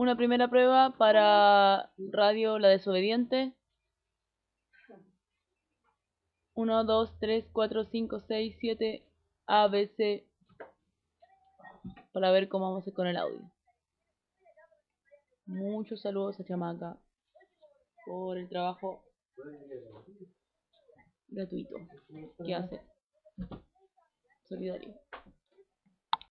Una primera prueba para Radio La Desobediente. 1, 2, 3, 4, 5, 6, 7, A, B, C. Para ver cómo vamos a hacer con el audio. Muchos saludos a Chamaca por el trabajo gratuito que hace. Solidario.